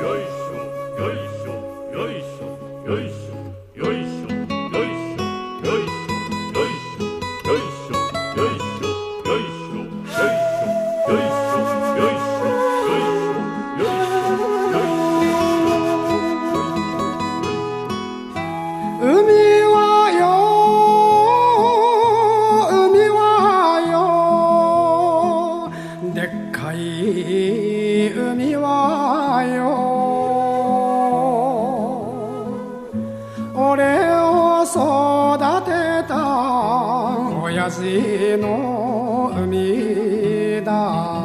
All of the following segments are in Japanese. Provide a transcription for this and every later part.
よいしょよいしょよいしょよいしょ。た親父の海だ。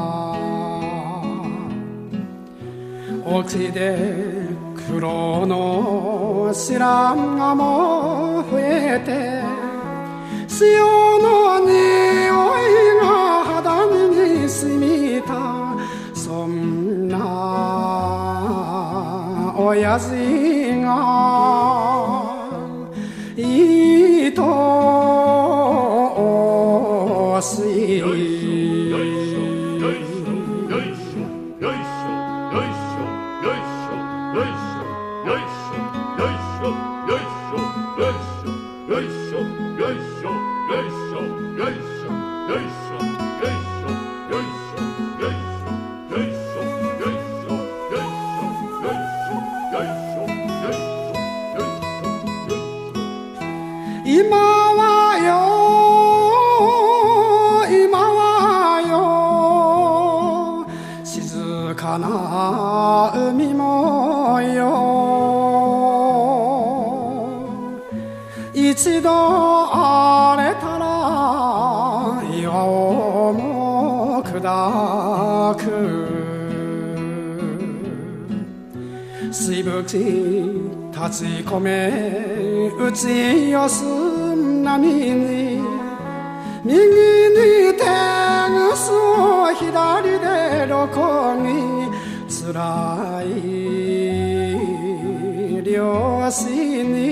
沖で黒の白髪も増えて潮の匂いが肌に染みたそんな親父かな海もよ。一度荒れたら岩をも砕く。水吹き立ち込め打ち寄す波に。右に手ぐすを左で露光に。つらい。漁師に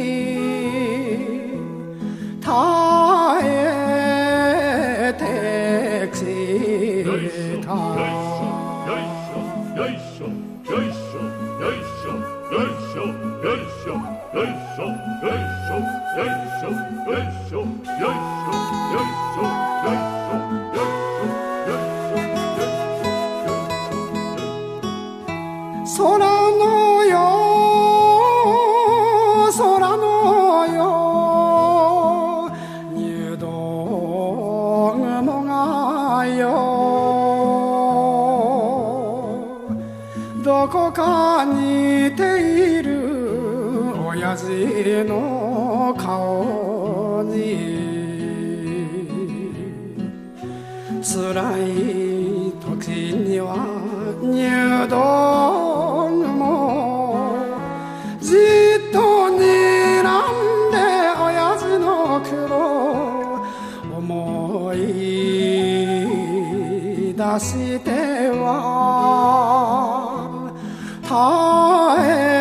どこか似ている親父の顔に辛い時には入道雲じっと睨んで親父の苦労思い出しては耐え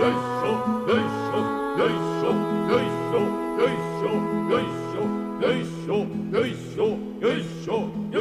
よいしょよいしょよいしょよいしょよいしょ